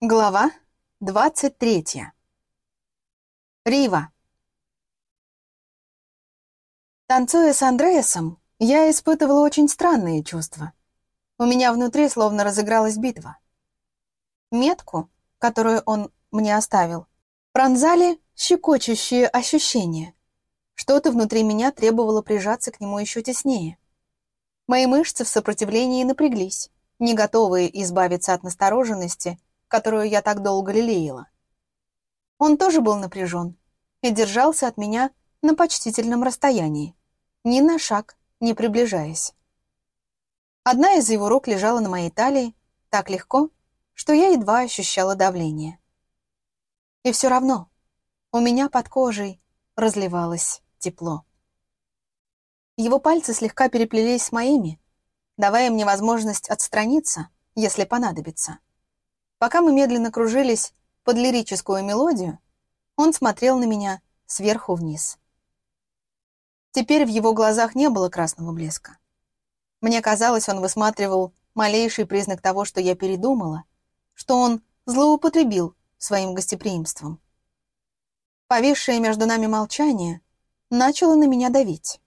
Глава 23. Рива. Танцуя с Андреасом, я испытывала очень странные чувства. У меня внутри словно разыгралась битва. Метку, которую он мне оставил, пронзали щекочущие ощущения. Что-то внутри меня требовало прижаться к нему еще теснее. Мои мышцы в сопротивлении напряглись, не готовые избавиться от настороженности — которую я так долго лелеяла. Он тоже был напряжен и держался от меня на почтительном расстоянии, ни на шаг не приближаясь. Одна из его рук лежала на моей талии так легко, что я едва ощущала давление. И все равно у меня под кожей разливалось тепло. Его пальцы слегка переплелись с моими, давая мне возможность отстраниться, если понадобится. Пока мы медленно кружились под лирическую мелодию, он смотрел на меня сверху вниз. Теперь в его глазах не было красного блеска. Мне казалось, он высматривал малейший признак того, что я передумала, что он злоупотребил своим гостеприимством. Повисшее между нами молчание начало на меня давить.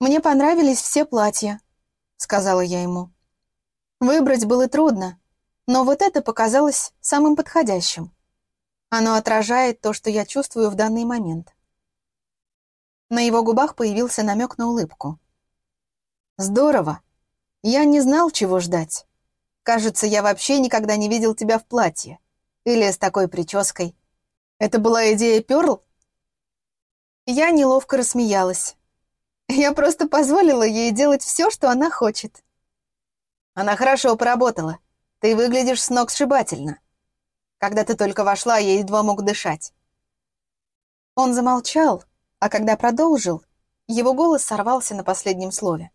«Мне понравились все платья», — сказала я ему. Выбрать было трудно, но вот это показалось самым подходящим. Оно отражает то, что я чувствую в данный момент. На его губах появился намек на улыбку. «Здорово. Я не знал, чего ждать. Кажется, я вообще никогда не видел тебя в платье. Или с такой прической. Это была идея Пёрл?» Я неловко рассмеялась. Я просто позволила ей делать все, что она хочет. Она хорошо поработала. Ты выглядишь с ног сшибательно. Когда ты только вошла, я едва мог дышать». Он замолчал, а когда продолжил, его голос сорвался на последнем слове.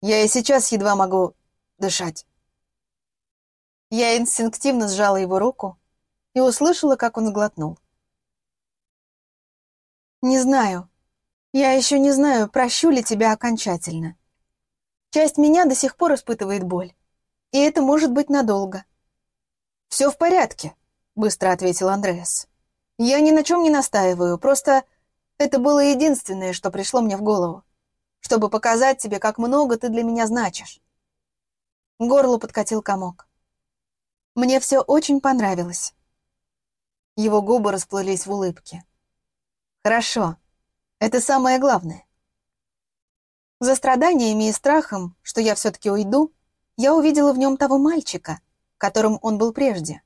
«Я и сейчас едва могу дышать». Я инстинктивно сжала его руку и услышала, как он глотнул. «Не знаю. Я еще не знаю, прощу ли тебя окончательно. Часть меня до сих пор испытывает боль. И это может быть надолго. «Все в порядке», — быстро ответил Андреас. «Я ни на чем не настаиваю, просто это было единственное, что пришло мне в голову, чтобы показать тебе, как много ты для меня значишь». Горло подкатил комок. «Мне все очень понравилось». Его губы расплылись в улыбке. «Хорошо. Это самое главное». За страданиями и страхом, что я все-таки уйду, я увидела в нем того мальчика, которым он был прежде.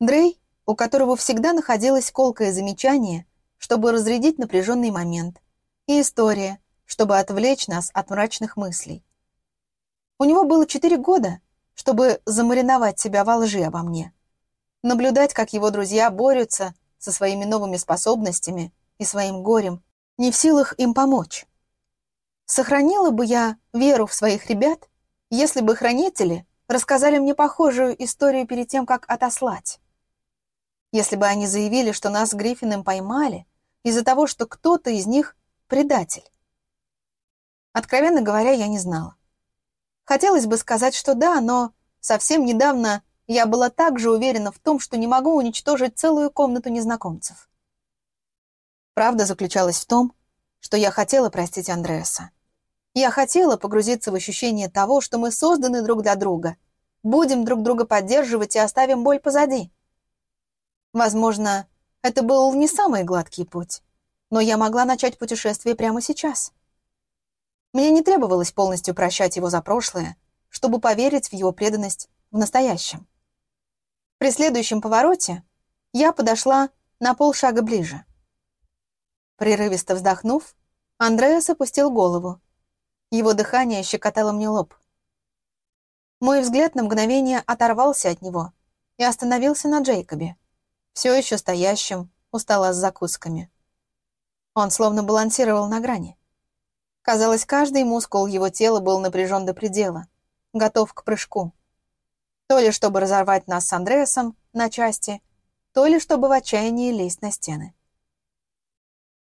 Дрей, у которого всегда находилось колкое замечание, чтобы разрядить напряженный момент, и история, чтобы отвлечь нас от мрачных мыслей. У него было четыре года, чтобы замариновать себя во лжи обо мне. Наблюдать, как его друзья борются со своими новыми способностями и своим горем, не в силах им помочь. Сохранила бы я веру в своих ребят, если бы хранители рассказали мне похожую историю перед тем, как отослать. Если бы они заявили, что нас с Гриффином поймали из-за того, что кто-то из них предатель. Откровенно говоря, я не знала. Хотелось бы сказать, что да, но совсем недавно я была также уверена в том, что не могу уничтожить целую комнату незнакомцев. Правда заключалась в том, что я хотела простить Андреаса. Я хотела погрузиться в ощущение того, что мы созданы друг для друга, будем друг друга поддерживать и оставим боль позади. Возможно, это был не самый гладкий путь, но я могла начать путешествие прямо сейчас. Мне не требовалось полностью прощать его за прошлое, чтобы поверить в его преданность в настоящем. При следующем повороте я подошла на полшага ближе. Прерывисто вздохнув, Андреас опустил голову его дыхание щекотало мне лоб. Мой взгляд на мгновение оторвался от него и остановился на Джейкобе, все еще стоящем у с закусками. Он словно балансировал на грани. Казалось, каждый мускул его тела был напряжен до предела, готов к прыжку. То ли чтобы разорвать нас с Андреасом на части, то ли чтобы в отчаянии лезть на стены.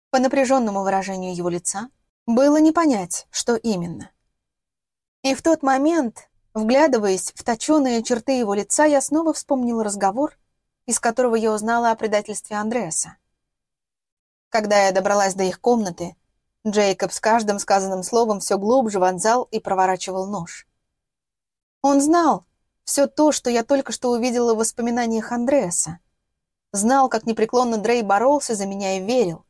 По напряженному выражению его лица было не понять, что именно. И в тот момент Вглядываясь в точеные черты его лица, я снова вспомнила разговор, из которого я узнала о предательстве Андреаса. Когда я добралась до их комнаты, Джейкоб с каждым сказанным словом все глубже вонзал и проворачивал нож. Он знал все то, что я только что увидела в воспоминаниях Андреаса. Знал, как непреклонно Дрей боролся за меня и верил.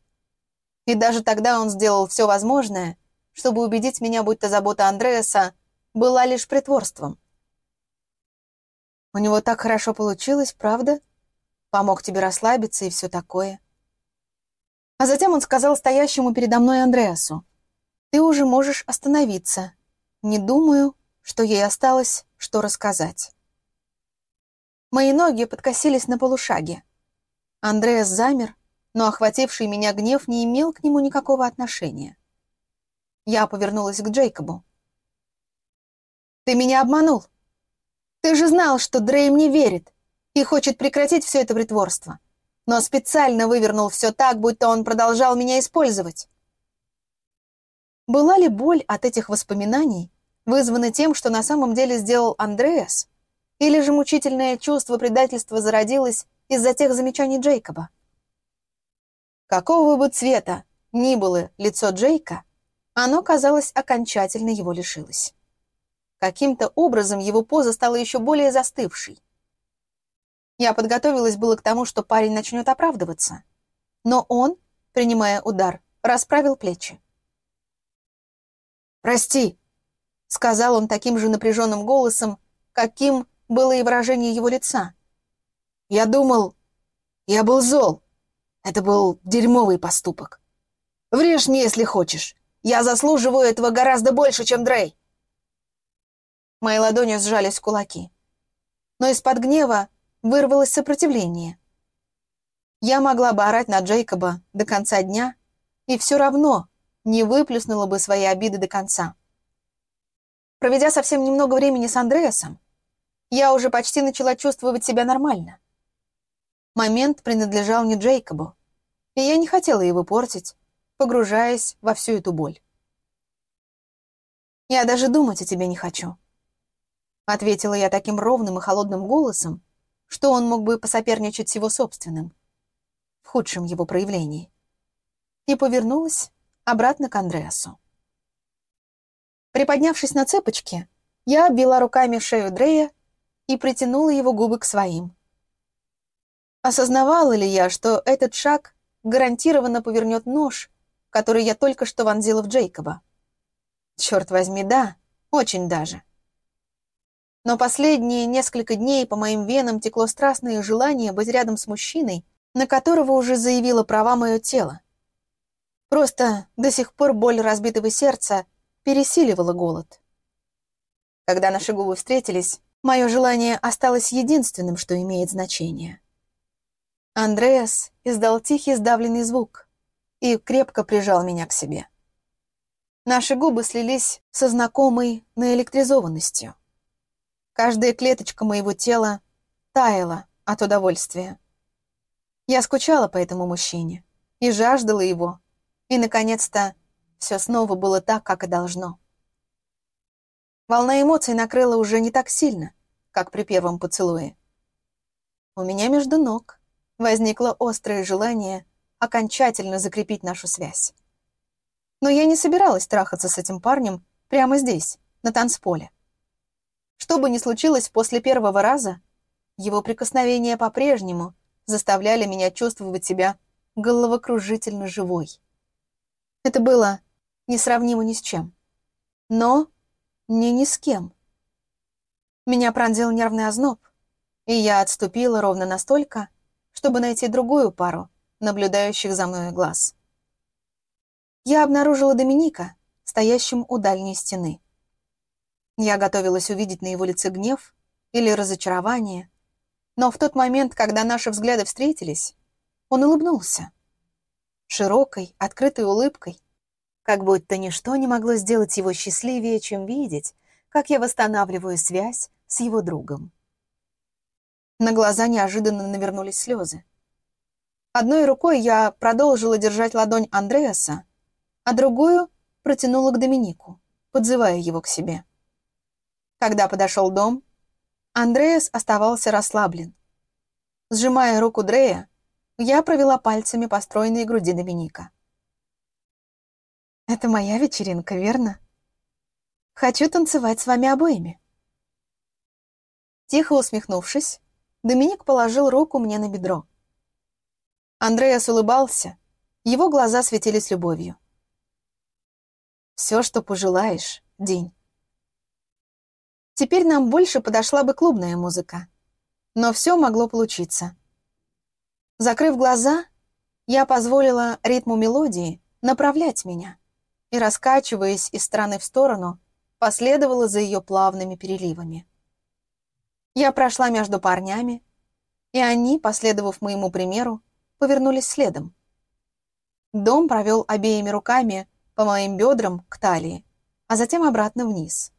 И даже тогда он сделал все возможное, чтобы убедить меня, будто забота Андреаса была лишь притворством. У него так хорошо получилось, правда? Помог тебе расслабиться и все такое. А затем он сказал стоящему передо мной Андреасу, «Ты уже можешь остановиться. Не думаю, что ей осталось, что рассказать». Мои ноги подкосились на полушаге. Андреас замер, но охвативший меня гнев не имел к нему никакого отношения. Я повернулась к Джейкобу. Ты меня обманул. Ты же знал, что Дрей мне верит и хочет прекратить все это притворство. Но специально вывернул все так, будто он продолжал меня использовать. Была ли боль от этих воспоминаний вызвана тем, что на самом деле сделал Андреас? Или же мучительное чувство предательства зародилось из-за тех замечаний Джейкоба? Какого бы цвета ни было лицо Джейка, оно, казалось, окончательно его лишилось. Каким-то образом его поза стала еще более застывшей. Я подготовилась было к тому, что парень начнет оправдываться. Но он, принимая удар, расправил плечи. «Прости», — сказал он таким же напряженным голосом, каким было и выражение его лица. «Я думал, я был зол. Это был дерьмовый поступок. Врежь мне, если хочешь. Я заслуживаю этого гораздо больше, чем Дрей». Мои ладони сжались в кулаки. Но из-под гнева вырвалось сопротивление. Я могла бы орать на Джейкоба до конца дня и все равно не выплеснула бы свои обиды до конца. Проведя совсем немного времени с Андреасом, я уже почти начала чувствовать себя нормально. Момент принадлежал не Джейкобу, и я не хотела его портить, погружаясь во всю эту боль. Я даже думать о тебе не хочу. Ответила я таким ровным и холодным голосом, что он мог бы посоперничать с его собственным, в худшем его проявлении. И повернулась обратно к Андреасу. Приподнявшись на цепочке, я обвела руками шею Дрея и притянула его губы к своим. Осознавала ли я, что этот шаг гарантированно повернет нож, который я только что вонзила в Джейкоба? Черт возьми, да, очень даже. Но последние несколько дней по моим венам текло страстное желание быть рядом с мужчиной, на которого уже заявило права мое тело. Просто до сих пор боль разбитого сердца пересиливала голод. Когда наши губы встретились, мое желание осталось единственным, что имеет значение. Андреас издал тихий сдавленный звук и крепко прижал меня к себе. Наши губы слились со знакомой наэлектризованностью. Каждая клеточка моего тела таяла от удовольствия. Я скучала по этому мужчине и жаждала его, и, наконец-то, все снова было так, как и должно. Волна эмоций накрыла уже не так сильно, как при первом поцелуе. У меня между ног возникло острое желание окончательно закрепить нашу связь. Но я не собиралась трахаться с этим парнем прямо здесь, на танцполе. Что бы ни случилось после первого раза, его прикосновения по-прежнему заставляли меня чувствовать себя головокружительно живой. Это было несравнимо ни с чем. Но не ни с кем. Меня пронзил нервный озноб, и я отступила ровно настолько, чтобы найти другую пару, наблюдающих за мной глаз. Я обнаружила Доминика, стоящим у дальней стены. Я готовилась увидеть на его лице гнев или разочарование, но в тот момент, когда наши взгляды встретились, он улыбнулся. Широкой, открытой улыбкой, как будто ничто не могло сделать его счастливее, чем видеть, как я восстанавливаю связь с его другом. На глаза неожиданно навернулись слезы. Одной рукой я продолжила держать ладонь Андреаса, а другую протянула к Доминику, подзывая его к себе. Когда подошел дом, Андреас оставался расслаблен. Сжимая руку Дрея, я провела пальцами по стройной груди Доминика. «Это моя вечеринка, верно? Хочу танцевать с вами обоими». Тихо усмехнувшись, Доминик положил руку мне на бедро. Андреас улыбался, его глаза светились любовью. «Все, что пожелаешь, День». Теперь нам больше подошла бы клубная музыка. Но все могло получиться. Закрыв глаза, я позволила ритму мелодии направлять меня и, раскачиваясь из стороны в сторону, последовала за ее плавными переливами. Я прошла между парнями, и они, последовав моему примеру, повернулись следом. Дом провел обеими руками по моим бедрам к талии, а затем обратно вниз.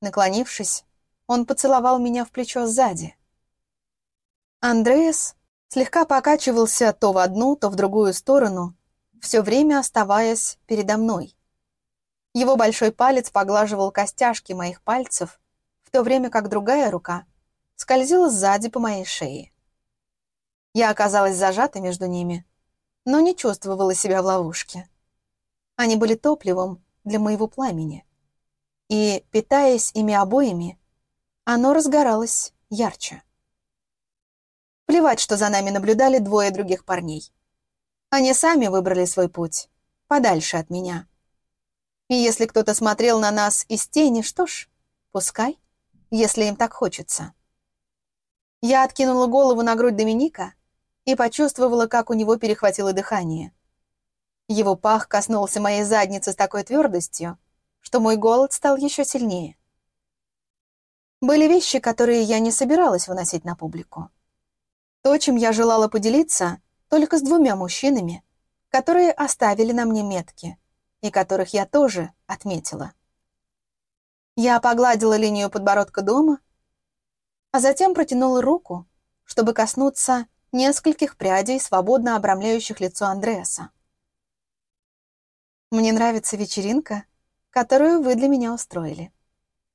Наклонившись, он поцеловал меня в плечо сзади. Андреас слегка покачивался то в одну, то в другую сторону, все время оставаясь передо мной. Его большой палец поглаживал костяшки моих пальцев, в то время как другая рука скользила сзади по моей шее. Я оказалась зажата между ними, но не чувствовала себя в ловушке. Они были топливом для моего пламени и, питаясь ими обоими, оно разгоралось ярче. Плевать, что за нами наблюдали двое других парней. Они сами выбрали свой путь, подальше от меня. И если кто-то смотрел на нас из тени, что ж, пускай, если им так хочется. Я откинула голову на грудь Доминика и почувствовала, как у него перехватило дыхание. Его пах коснулся моей задницы с такой твердостью, что мой голод стал еще сильнее. Были вещи, которые я не собиралась выносить на публику. То, чем я желала поделиться, только с двумя мужчинами, которые оставили на мне метки, и которых я тоже отметила. Я погладила линию подбородка дома, а затем протянула руку, чтобы коснуться нескольких прядей, свободно обрамляющих лицо Андреаса. Мне нравится вечеринка, которую вы для меня устроили.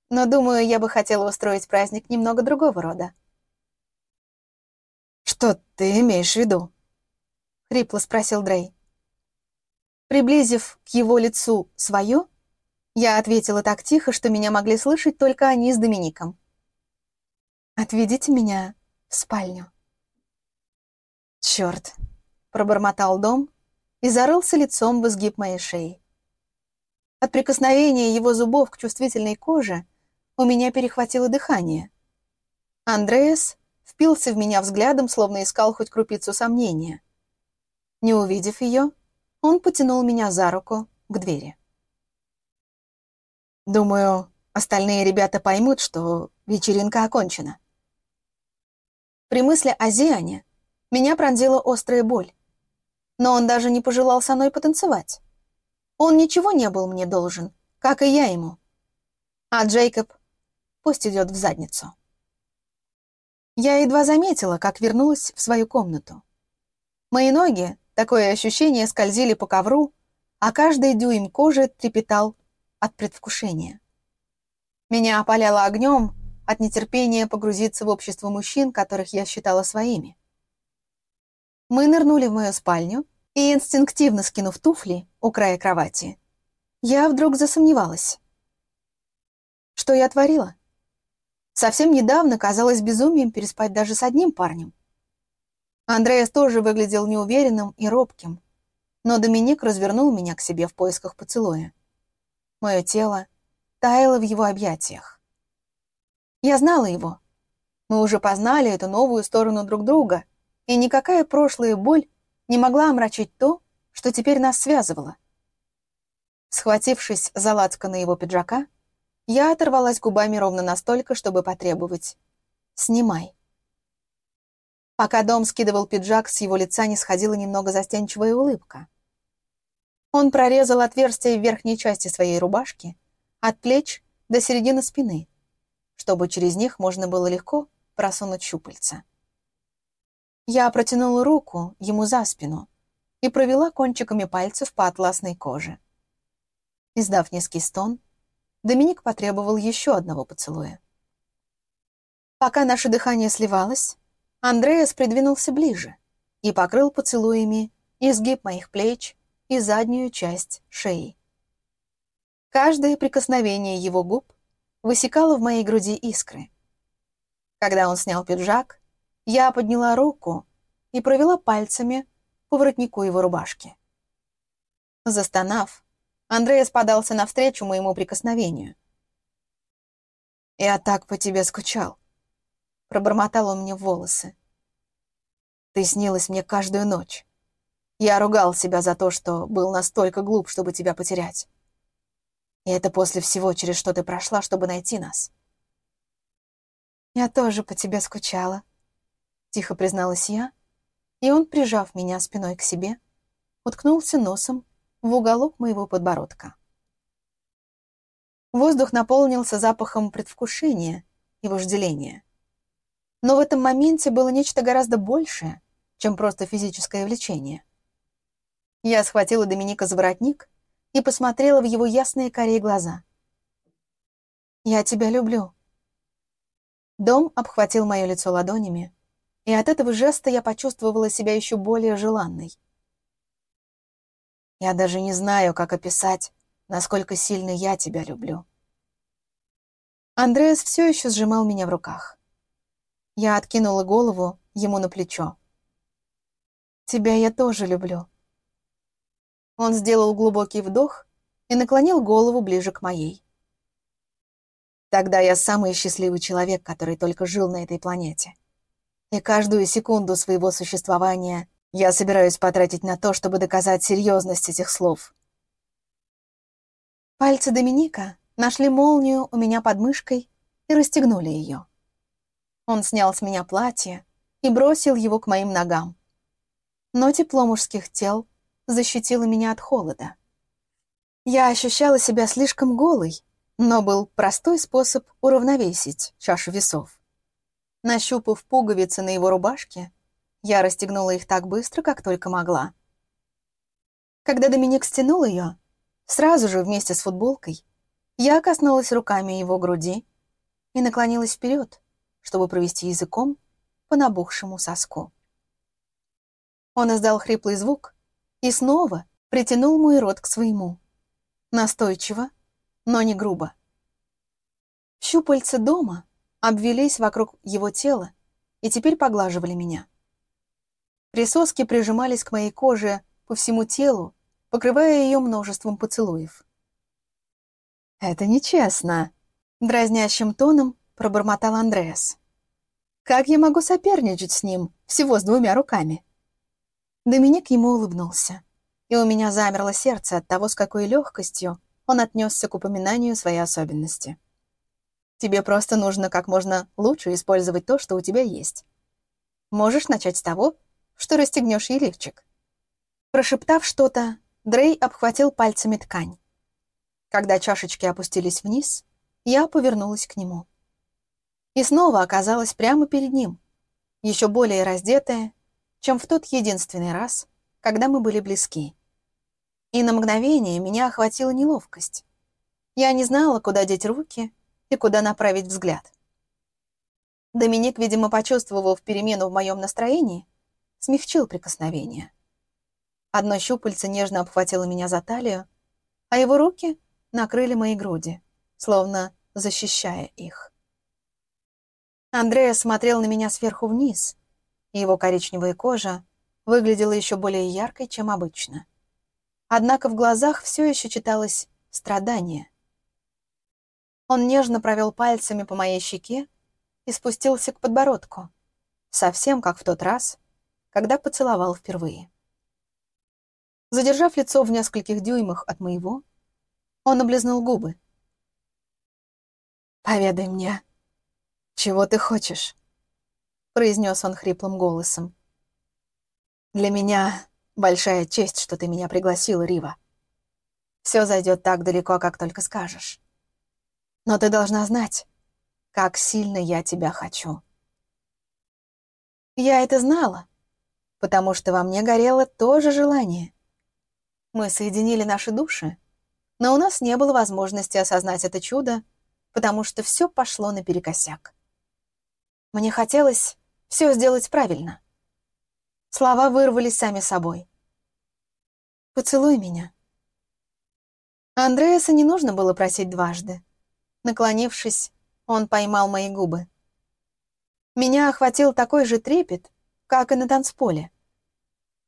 Но, думаю, я бы хотела устроить праздник немного другого рода. «Что ты имеешь в виду?» — хрипло спросил Дрей. Приблизив к его лицу свое, я ответила так тихо, что меня могли слышать только они с Домиником. «Отведите меня в спальню». «Черт!» — пробормотал Дом и зарылся лицом в изгиб моей шеи. От прикосновения его зубов к чувствительной коже у меня перехватило дыхание. Андреас впился в меня взглядом, словно искал хоть крупицу сомнения. Не увидев ее, он потянул меня за руку к двери. Думаю, остальные ребята поймут, что вечеринка окончена. При мысли о Зиане меня пронзила острая боль. Но он даже не пожелал со мной потанцевать. Он ничего не был мне должен, как и я ему. А Джейкоб пусть идет в задницу. Я едва заметила, как вернулась в свою комнату. Мои ноги, такое ощущение, скользили по ковру, а каждый дюйм кожи трепетал от предвкушения. Меня опаляло огнем от нетерпения погрузиться в общество мужчин, которых я считала своими. Мы нырнули в мою спальню, и, инстинктивно скинув туфли у края кровати, я вдруг засомневалась. Что я творила? Совсем недавно казалось безумием переспать даже с одним парнем. Андреас тоже выглядел неуверенным и робким, но Доминик развернул меня к себе в поисках поцелуя. Мое тело таяло в его объятиях. Я знала его. Мы уже познали эту новую сторону друг друга, и никакая прошлая боль не могла омрачить то, что теперь нас связывало. Схватившись за лацко на его пиджака, я оторвалась губами ровно настолько, чтобы потребовать «Снимай». Пока Дом скидывал пиджак, с его лица не сходила немного застенчивая улыбка. Он прорезал отверстие в верхней части своей рубашки, от плеч до середины спины, чтобы через них можно было легко просунуть щупальца. Я протянула руку ему за спину и провела кончиками пальцев по атласной коже. Издав низкий стон, Доминик потребовал еще одного поцелуя. Пока наше дыхание сливалось, Андреас придвинулся ближе и покрыл поцелуями изгиб моих плеч и заднюю часть шеи. Каждое прикосновение его губ высекало в моей груди искры. Когда он снял пиджак, я подняла руку и провела пальцами по воротнику его рубашки. Застонав, Андреас подался навстречу моему прикосновению. «Я так по тебе скучал», — пробормотал он мне волосы. «Ты снилась мне каждую ночь. Я ругал себя за то, что был настолько глуп, чтобы тебя потерять. И это после всего, через что ты прошла, чтобы найти нас». «Я тоже по тебе скучала», — тихо призналась я, и он, прижав меня спиной к себе, уткнулся носом в уголок моего подбородка. Воздух наполнился запахом предвкушения и вожделения. Но в этом моменте было нечто гораздо большее, чем просто физическое влечение. Я схватила Доминика за воротник и посмотрела в его ясные карие глаза. «Я тебя люблю», Дом обхватил мое лицо ладонями, и от этого жеста я почувствовала себя еще более желанной. Я даже не знаю, как описать, насколько сильно я тебя люблю. Андреас все еще сжимал меня в руках. Я откинула голову ему на плечо. «Тебя я тоже люблю». Он сделал глубокий вдох и наклонил голову ближе к моей. Тогда я самый счастливый человек, который только жил на этой планете. И каждую секунду своего существования я собираюсь потратить на то, чтобы доказать серьезность этих слов. Пальцы Доминика нашли молнию у меня под мышкой и расстегнули ее. Он снял с меня платье и бросил его к моим ногам. Но тепло мужских тел защитило меня от холода. Я ощущала себя слишком голой, но был простой способ уравновесить чашу весов. Нащупав пуговицы на его рубашке, я расстегнула их так быстро, как только могла. Когда Доминик стянул ее, сразу же вместе с футболкой, я коснулась руками его груди и наклонилась вперед, чтобы провести языком по набухшему соску. Он издал хриплый звук и снова притянул мой рот к своему. Настойчиво, но не грубо. Щупальца дома обвелись вокруг его тела и теперь поглаживали меня. Присоски прижимались к моей коже по всему телу, покрывая ее множеством поцелуев. «Это нечестно», — дразнящим тоном пробормотал Андреас. «Как я могу соперничать с ним всего с двумя руками?» Доминик ему улыбнулся, и у меня замерло сердце от того, с какой легкостью он отнесся к упоминанию своей особенности. Тебе просто нужно как можно лучше использовать то, что у тебя есть. Можешь начать с того, что расстегнешь ей лифчик. Прошептав что-то, Дрей обхватил пальцами ткань. Когда чашечки опустились вниз, я повернулась к нему. И снова оказалась прямо перед ним, еще более раздетая, чем в тот единственный раз, когда мы были близки. И на мгновение меня охватила неловкость. Я не знала, куда деть руки и куда направить взгляд. Доминик, видимо, почувствовав перемену в моем настроении, смягчил прикосновение. Одно щупальце нежно обхватило меня за талию, а его руки накрыли мои груди, словно защищая их. Андрея смотрел на меня сверху вниз, его коричневая кожа выглядела еще более яркой, чем обычно. Однако в глазах все еще читалось страдание. Он нежно провел пальцами по моей щеке и спустился к подбородку, совсем как в тот раз, когда поцеловал впервые. Задержав лицо в нескольких дюймах от моего, он облизнул губы. «Поведай мне, чего ты хочешь?» — произнес он хриплым голосом. «Для меня Большая честь, что ты меня пригласила, Рива. Все зайдет так далеко, как только скажешь. Но ты должна знать, как сильно я тебя хочу. Я это знала, потому что во мне горело то же желание. Мы соединили наши души, Но у нас не было возможности осознать это чудо, потому что все пошло наперекосяк. Мне хотелось все сделать правильно. Слова вырвались сами собой. «Поцелуй меня». Андреаса не нужно было просить дважды. Наклонившись, он поймал мои губы. Меня охватил такой же трепет, как и на танцполе.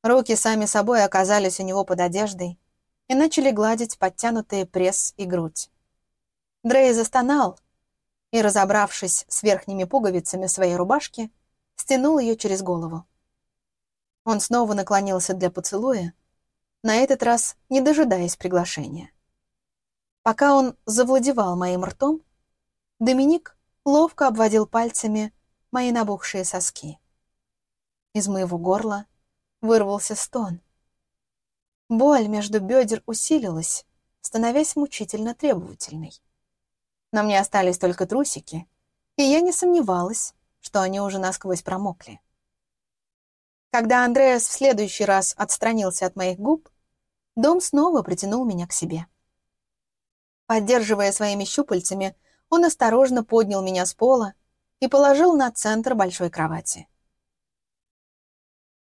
Руки сами собой оказались у него под одеждой и начали гладить подтянутые пресс и грудь. Дрей застонал и, разобравшись с верхними пуговицами своей рубашки, стянул ее через голову. Он снова наклонился для поцелуя, на этот раз не дожидаясь приглашения. Пока он завладевал моим ртом, Доминик ловко обводил пальцами мои набухшие соски. Из моего горла вырвался стон. Боль между бедер усилилась, становясь мучительно требовательной. На мне остались только трусики, и я не сомневалась, что они уже насквозь промокли. Когда Андреас в следующий раз отстранился от моих губ, дом снова притянул меня к себе. Поддерживая своими щупальцами, он осторожно поднял меня с пола и положил на центр большой кровати.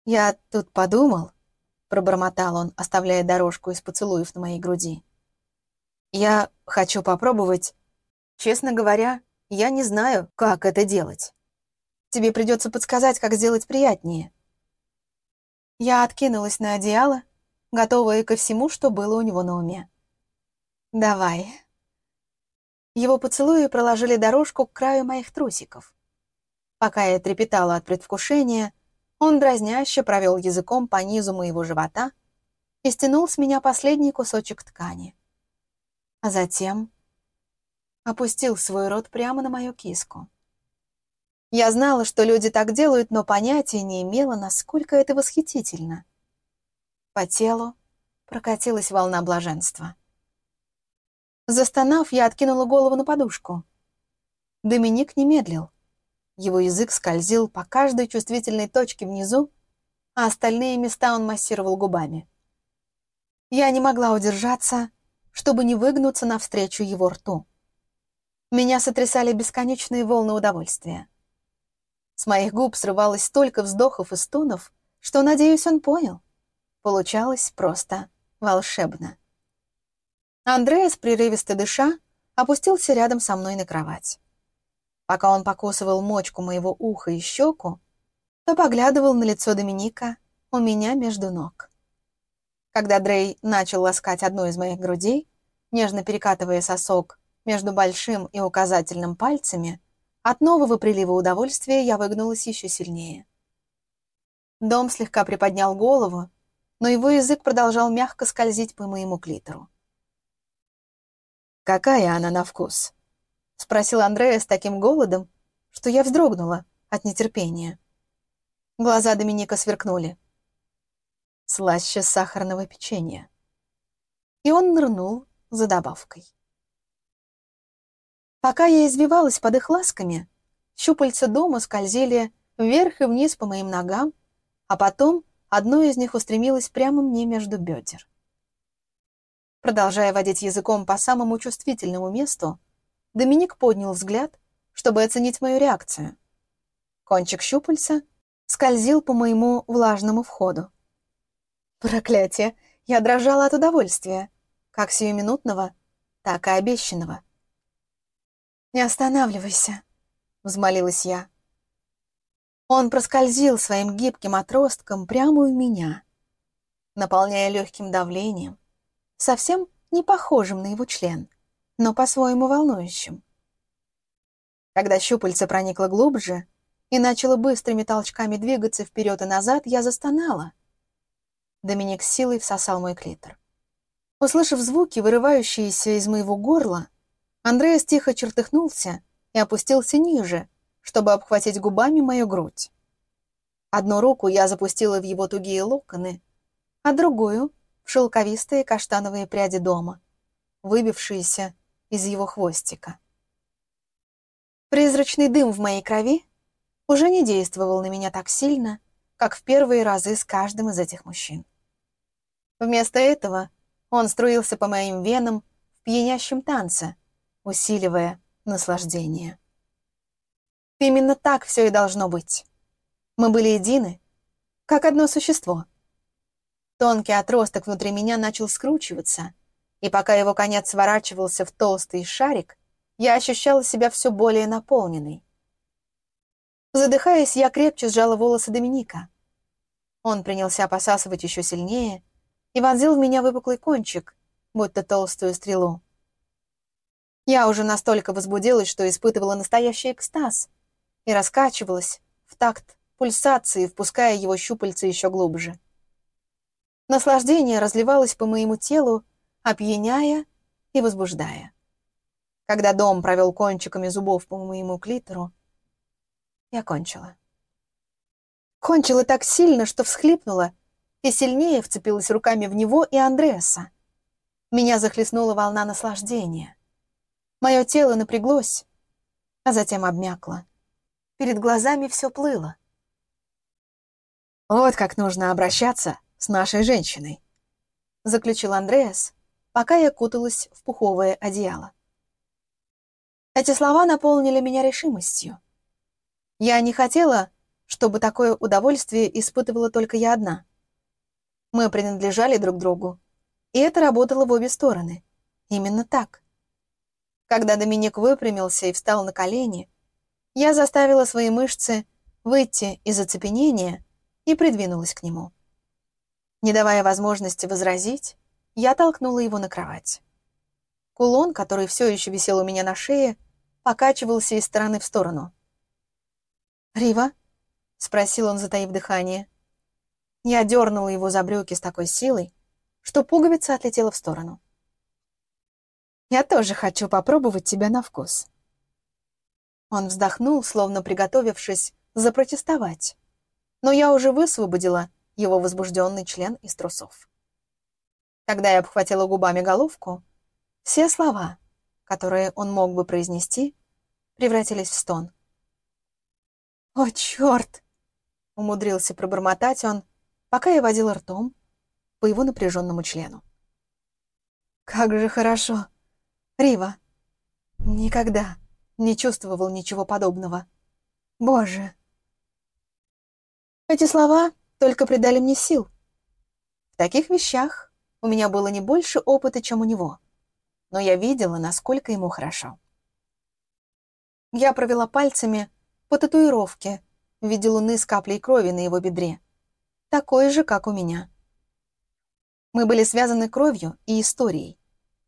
«Я тут подумал», — пробормотал он, оставляя дорожку из поцелуев на моей груди. «Я хочу попробовать. Честно говоря, я не знаю, как это делать. Тебе придется подсказать, как сделать приятнее». Я откинулась на одеяло, готовая ко всему, что было у него на уме. «Давай». Его поцелуи проложили дорожку к краю моих трусиков. Пока я трепетала от предвкушения, он дразняще провел языком по низу моего живота и стянул с меня последний кусочек ткани. А затем опустил свой рот прямо на мою киску. Я знала, что люди так делают, но понятия не имела, насколько это восхитительно. По телу прокатилась волна блаженства. Застонав, я откинула голову на подушку. Доминик не медлил. Его язык скользил по каждой чувствительной точке внизу, а остальные места он массировал губами. Я не могла удержаться, чтобы не выгнуться навстречу его рту. Меня сотрясали бесконечные волны удовольствия. С моих губ срывалось столько вздохов и стонов, что, надеюсь, он понял. Получалось просто волшебно. Андреас, прерывисто дыша, опустился рядом со мной на кровать. Пока он покусывал мочку моего уха и щеку, то поглядывал на лицо Доминика у меня между ног. Когда Дрей начал ласкать одну из моих грудей, нежно перекатывая сосок между большим и указательным пальцами, от нового прилива удовольствия я выгнулась еще сильнее. Дом слегка приподнял голову, но его язык продолжал мягко скользить по моему клитору. «Какая она на вкус?» — спросил Андрея с таким голодом, что я вздрогнула от нетерпения. Глаза Доминика сверкнули. Слаще сахарного печенья. И он нырнул за добавкой. Пока я извивалась под их ласками, щупальца дома скользили вверх и вниз по моим ногам, а потом одно из них устремилось прямо мне между бедер. Продолжая водить языком по самому чувствительному месту, Доминик поднял взгляд, чтобы оценить мою реакцию. Кончик щупальца скользил по моему влажному входу. Проклятие! Я дрожала от удовольствия, как сиюминутного, так и обещанного. «Не останавливайся», — взмолилась я. Он проскользил своим гибким отростком прямо у меня, наполняя легким давлением, совсем не похожим на его член, но по-своему волнующим. Когда щупальце проникло глубже и начало быстрыми толчками двигаться вперед и назад, я застонала. Доминик с силой всосал мой клитор. Услышав звуки, вырывающиеся из моего горла, Андреас тихо чертыхнулся и опустился ниже, чтобы обхватить губами мою грудь. Одну руку я запустила в его тугие локоны, а другую в шелковистые каштановые пряди дома, выбившиеся из его хвостика. Призрачный дым в моей крови уже не действовал на меня так сильно, как в первые разы с каждым из этих мужчин. Вместо этого он струился по моим венам, в пьянящем танце, усиливая наслаждение. Именно так все и должно быть. Мы были едины, как одно существо. Тонкий отросток внутри меня начал скручиваться, и пока его конец сворачивался в толстый шарик, я ощущала себя все более наполненной. Задыхаясь, я крепче сжала волосы Доминика. Он принялся посасывать еще сильнее и вонзил в меня выпуклый кончик, будто толстую стрелу. Я уже настолько возбудилась, что испытывала настоящий экстаз и раскачивалась в такт пульсации, впуская его щупальца еще глубже. Наслаждение разливалось по моему телу, опьяняя и возбуждая. Когда дом провел кончиками зубов по моему клитору, я кончила. Кончила так сильно, что всхлипнула и сильнее вцепилась руками в него и Андреаса. Меня захлестнула волна наслаждения. Мое тело напряглось, а затем обмякло. Перед глазами все плыло. «Вот как нужно обращаться с нашей женщиной», — заключил Андреас, пока я куталась в пуховое одеяло. Эти слова наполнили меня решимостью. Я не хотела, чтобы такое удовольствие испытывала только я одна. Мы принадлежали друг другу, и это работало в обе стороны. Именно так. Когда Доминик выпрямился и встал на колени, я заставила свои мышцы выйти из оцепенения и придвинулась к нему. Не давая возможности возразить, я толкнула его на кровать. Кулон, который все еще висел у меня на шее, покачивался из стороны в сторону. «Рива?» — спросил он, затаив дыхание. Я дернула его за брюки с такой силой, что пуговица отлетела в сторону. «Я тоже хочу попробовать тебя на вкус». Он вздохнул, словно приготовившись запротестовать, но я уже высвободила его возбужденный член из трусов. Когда я обхватила губами головку, все слова, которые он мог бы произнести, превратились в стон. «О, черт!» — умудрился пробормотать он, пока я водила ртом по его напряженному члену. «Как же хорошо! Рива! Никогда не чувствовал ничего подобного. Боже!» Эти слова только придали мне сил. В таких вещах у меня было не больше опыта, чем у него, но я видела, насколько ему хорошо. Я провела пальцами по татуировке в виде луны с каплей крови на его бедре, такой же, как у меня. Мы были связаны кровью и историей,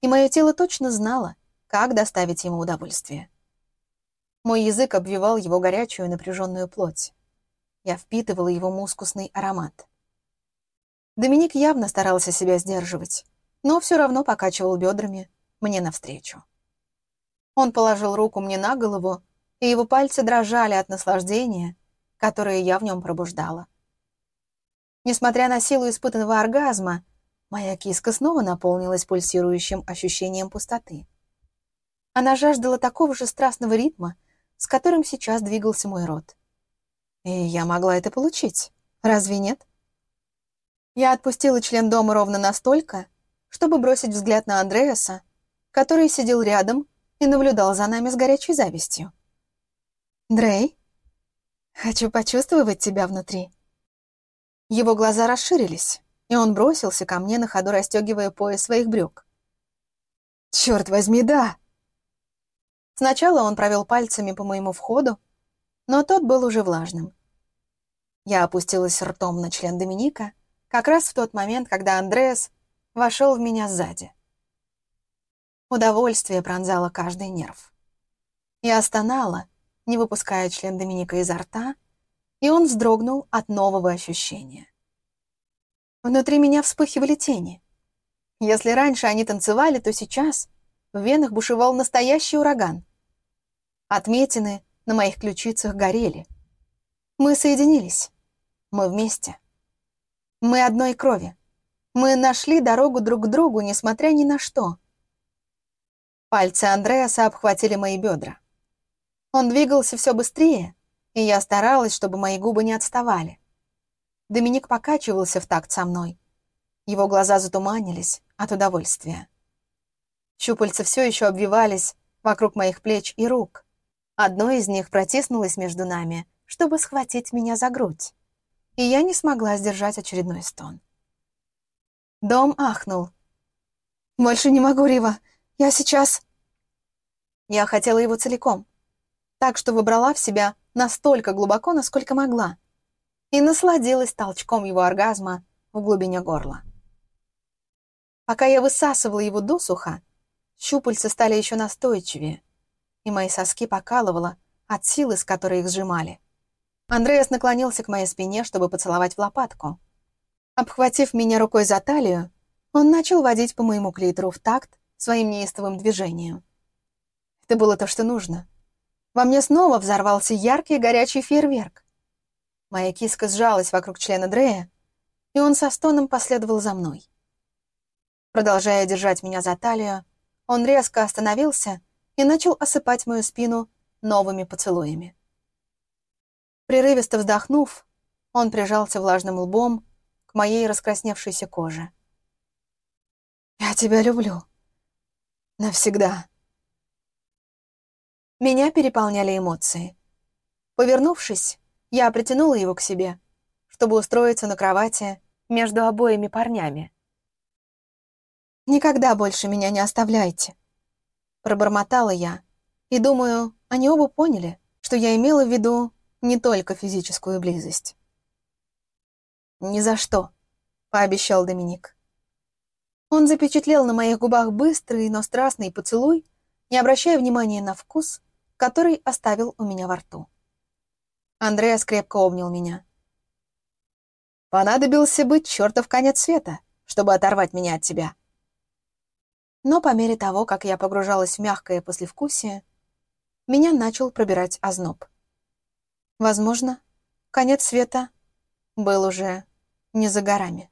и мое тело точно знало, как доставить ему удовольствие. Мой язык обвивал его горячую напряженную плоть. Я впитывала его мускусный аромат. Доминик явно старался себя сдерживать, но все равно покачивал бедрами мне навстречу. Он положил руку мне на голову и его пальцы дрожали от наслаждения, которое я в нем пробуждала. Несмотря на силу испытанного оргазма, моя киска снова наполнилась пульсирующим ощущением пустоты. Она жаждала такого же страстного ритма, с которым сейчас двигался мой рот. И я могла это получить. Разве нет? Я отпустила член дома ровно настолько, чтобы бросить взгляд на Андреаса, который сидел рядом и наблюдал за нами с горячей завистью. «Дрей, хочу почувствовать тебя внутри». Его глаза расширились, и он бросился ко мне на ходу, расстегивая пояс своих брюк. «Черт возьми, да!» Сначала он провел пальцами по моему входу, но тот был уже влажным. Я опустилась ртом на член Доминика как раз в тот момент, когда Андреас вошел в меня сзади. Удовольствие пронзало каждый нерв. Я стонала, не выпуская член Доминика изо рта, и он вздрогнул от нового ощущения. Внутри меня вспыхивали тени. Если раньше они танцевали, то сейчас в венах бушевал настоящий ураган. Отметины на моих ключицах горели. Мы соединились. Мы вместе. Мы одной крови. Мы нашли дорогу друг к другу, несмотря ни на что. Пальцы Андреаса обхватили мои бедра. Он двигался все быстрее, и я старалась, чтобы мои губы не отставали. Доминик покачивался в такт со мной. Его глаза затуманились от удовольствия. Щупальца все еще обвивались вокруг моих плеч и рук. Одно из них протиснулось между нами, чтобы схватить меня за грудь. И я не смогла сдержать очередной стон. Дом ахнул. «Больше не могу, Рива. Я сейчас...» Я хотела его целиком, так что выбрала в себя настолько глубоко, насколько могла, и насладилась толчком его оргазма в глубине горла. Пока я высасывала его досуха, щупальца стали еще настойчивее, и мои соски покалывало от силы, с которой их сжимали. Андреас наклонился к моей спине, чтобы поцеловать в лопатку. Обхватив меня рукой за талию, он начал водить по моему клитору в такт своим неистовым движением. Это было то, что нужно. Во мне снова взорвался яркий горячий фейерверк. Моя киска сжалась вокруг члена Дрея, и он со стоном последовал за мной. Продолжая держать меня за талию, он резко остановился и начал осыпать мою спину новыми поцелуями. Прерывисто вздохнув, он прижался влажным лбом к моей раскрасневшейся коже. «Я тебя люблю. Навсегда». Меня переполняли эмоции. Повернувшись, я притянула его к себе, чтобы устроиться на кровати между обоими парнями. «Никогда больше меня не оставляйте», — пробормотала я, и думаю, они оба поняли, что я имела в виду не только физическую близость. «Ни за что», — пообещал Доминик. Он запечатлел на моих губах быстрый, но страстный поцелуй, не обращая внимания на вкус, который оставил у меня во рту. Андреас крепко обнял меня. «Понадобился быть чертов конец света, чтобы оторвать меня от тебя». Но по мере того, как я погружалась в мягкое послевкусие, меня начал пробирать озноб. Возможно, конец света был уже не за горами.